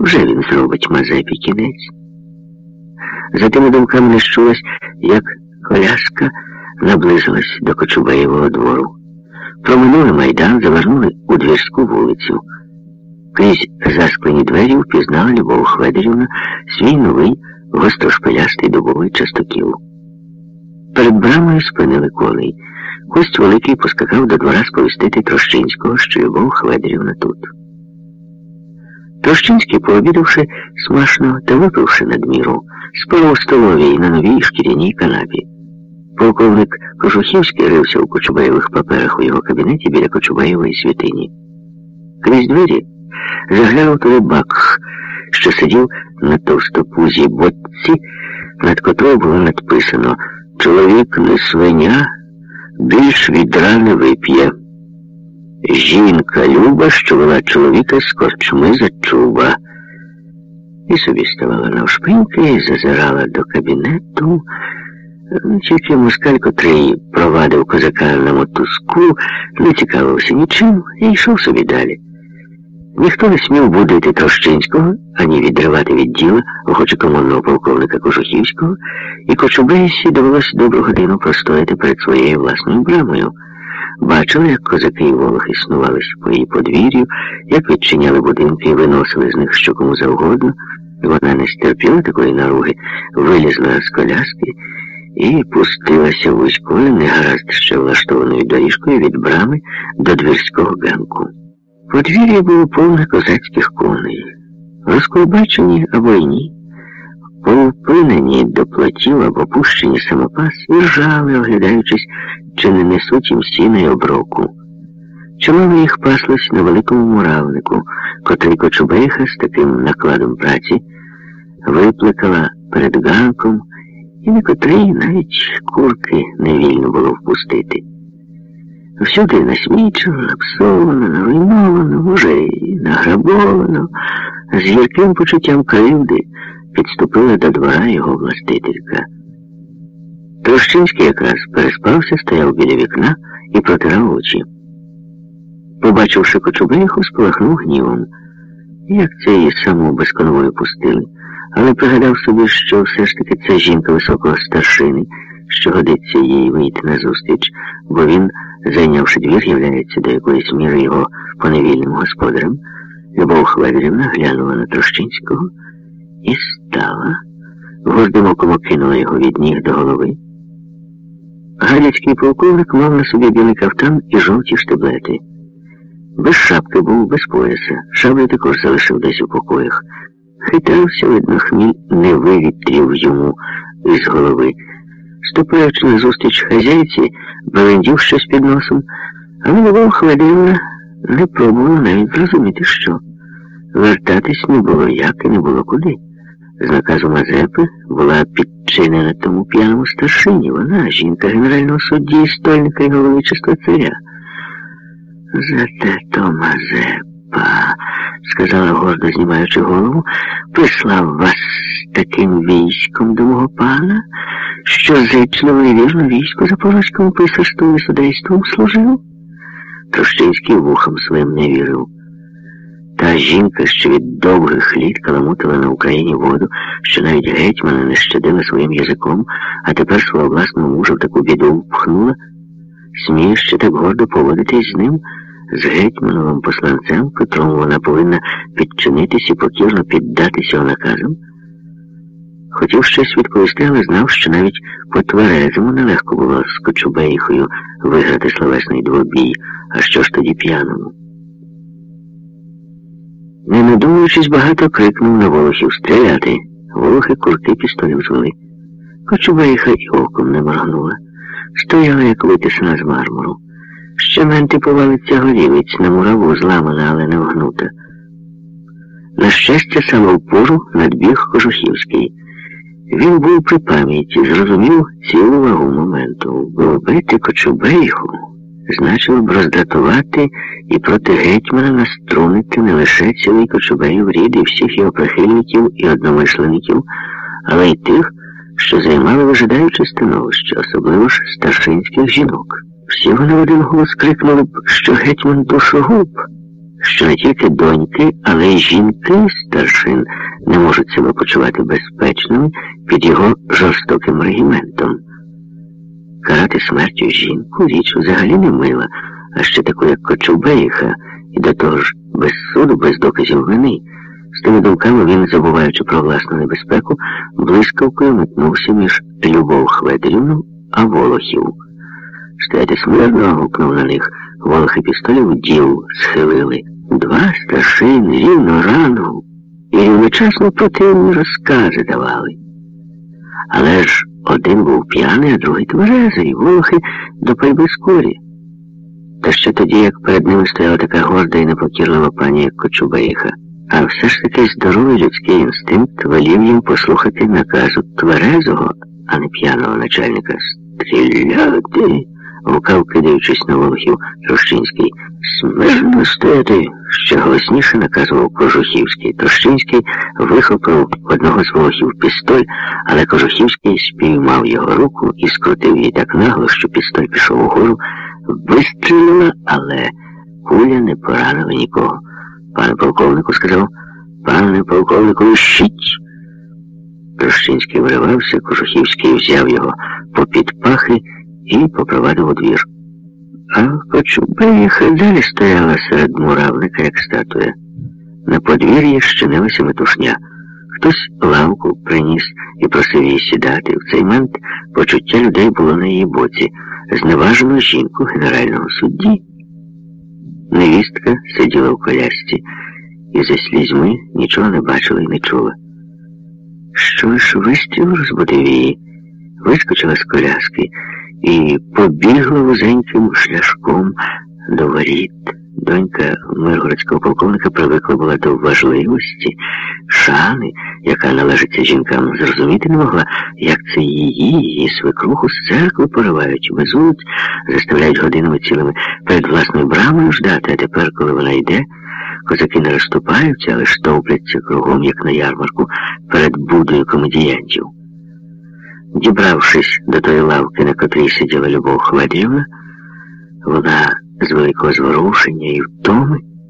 Вже він зробить Мазепі кінець. За тими думками не щулось, як коляска наблизилась до Кочубеєвого двору. Проминули майдан, завернули у двірську вулицю. Крізь засклені двері впізнала Любов Хведерівна свій новий гострошпилястий дубовий частокіл. Перед брамою спинили коней. Кость Великий поскакав до двора сповістити Трощинського, що Любов Хведерівна тут. Трощинський, пообідавши смачно та випивши надміру, спав у столовій на новій шкіряній канапі. Полковник Кожухівський рився у Кочубаєвих паперах у його кабінеті біля Кочубаєвої святині. Крізь двері заглянув туди Бакх, що сидів на товстопузій бочці, над котрою було надписано Чоловік не свиня, більш відра не вип'є. Жінка люба, що вела чоловіка з корчми зачуба. І собі ставала навшпиньки і зазирала до кабінету. Тільки москаль, котрий провадив козака на мотузку, не цікавився нічим і йшов собі далі. Ніхто не смів будити Трощинського, ані відривати від діла охоче комонного полковника Кожухівського, і Кочубейсі довелося добру годину простояти перед своєю власною брамою. Бачили, як козаки і волохи снувались по її подвір'ю, як відчиняли будинки і виносили з них що кому завгодно. Вона не стерпіла такої наруги, вилізла з коляски і пустилася вузькою, негаразд ще влаштованою доріжкою від брами до двірського ганку. Подвір'я було повне козацьких коней, розколбачені або й ні, повпинені до платів або пущені самопас і ржали, оглядаючись, чи не несуть їм сіна й оброку. Чимало їх паслось на великому муравнику, котрий Кочубейха з таким накладом праці випликала перед ганком, і на котрий навіть курки не вільно було впустити. Всюди насмічено, напсовано, наруйновано, може, і награбовано, з гірким почуттям кривди підступила до двора його властителька. Трощинський якраз переспався, стояв біля вікна і протирав очі. Побачивши Кочубейху, спалахнув гнівом. Як це її саму без конвою пустили, але пригадав собі, що все ж таки це жінка високого старшини, що годиться їй вийти назустріч, бо він зайнявши двір, являється до якоїсь міри його поневільним господарем, Любов Хведерівна глянула на Трощинського і стала, гордим оком окинула його від ніг до голови. Галицький полковник мав на собі білий кафтан і жовті штиблети. Без шапки був, без пояса. Шаблю також залишив десь у покоях. Хитався, видно, хміль не вивітрів йому із голови. Ступаючи назустріч хазяйці, балендів щось під носом, але Любов Хвалівна не пробувала навіть зрозуміти, що. Вертатись не було як і не було куди. З наказу Мазепи була підчинена тому п'яному старшині. Вона, жінка генерального судді, стольника його величества царя. Зате то Мазепа, сказала гордо знімаючи голову, прислав вас таким військом до мого пана, що зичливо і вірно військо запорозькому писарству і судейством служив. Трощинський вухом своїм не вірив. Та жінка, що від довгих літ каламутила на Україні воду, що навіть гетьмана не щадила своїм язиком, а тепер свого власного мужа в таку біду впхнула, сміє ще так гордо поводитись з ним, з гетьмановим посланцем, котрому вона повинна підчинитись і покірно піддатися його наказам. Хотів щось відповісти, але знав, що навіть по тверезому нелегко було з Кочубейхою виграти словесний двобій, а що ж тоді п'яному. Не надумуючись, багато крикнув на волохів стріляти. Волохи курки пістолів звели. Кочубейха і оком не моргнула. Стояла, як витисана з мармуру. Ще менти повалиться горілиць, на мураву зламана, але не вгнута. На щастя, саме в пору надбіг Кожухівський. Він був при пам'яті, зрозумів цілу вагу моменту. Вбити Кочубейху значило б роздратувати і проти гетьмана наструнити не лише цілий Кочубеїв рід і всіх його прихильників і одномисленників, але й тих, що займали вижидаюче становище, особливо ж старшинських жінок. Всі вони в один голос крикнули б, що гетьман душогуб. що не тільки доньки, але й жінки старшин не можуть себе почувати безпечними під його жорстоким регіментом. Карати смертю жінку річ взагалі не мила, а ще таку, як Кочубейха, і до того ж без суду, без доказів вини. З тими думками він, забуваючи про власну небезпеку, блискавкою метнувся між Любов Хведерівну а Волохів. Стояти смирно, гукнув на них. Волохи пістолів діл схилили. Два старшини рівно рангу і рівночасно противні розкази давали. Але ж один був п'яний, а другий тверезий, волохи до пальби скорі. Та що тоді, як перед ними стояла така горда і непокірлива пані, як Кочубейха. А все ж таки здоровий людський інстинкт велів їм послухати наказу тверезого, а не п'яного начальника. Стріляти, гукав, кидаючись на волохів Трощинський. Смирно стояти, ще голосніше наказував Кожухівський. Трощинський вихопив одного з волохів пістоль, але Кожухівський спіймав його руку і скрутив її так нагло, що пістоль пішов угору, вистрілила, але куля не поранила нікого. Пане полковнику сказав, пане полковнику, ищіть. Трощинський виривався, Кожухівський взяв його попід пахи і попровадив у двір. А Кочубеїха далі стояла серед муравника, як статуя. На подвір'ї щинилася метушня. Хтось лавку приніс і просив її сідати. В цей момент почуття людей було на її боці. Зневажено жінку генерального судді. Невістка сиділа в колясці і за слізьми нічого не бачила і не чула. Що ж вистріл розбудив її, вискочила з коляски і побігла вузеньким шляшком до воріт. Донька миргородського полковника привикла була до важливості, шани, яка належиться жінкам, зрозуміти не могла, як це її, її свекруху з церкви поривають, везуть, заставляють годинами цілими перед власною брамою ждати, а тепер, коли вона йде, козаки не розступаються, але штовпляться кругом, як на ярмарку, перед будою комедіянтів. Дібравшись до тої лавки, на котрій сиділа Любов Хведівна, вона з великого зворушення і втоми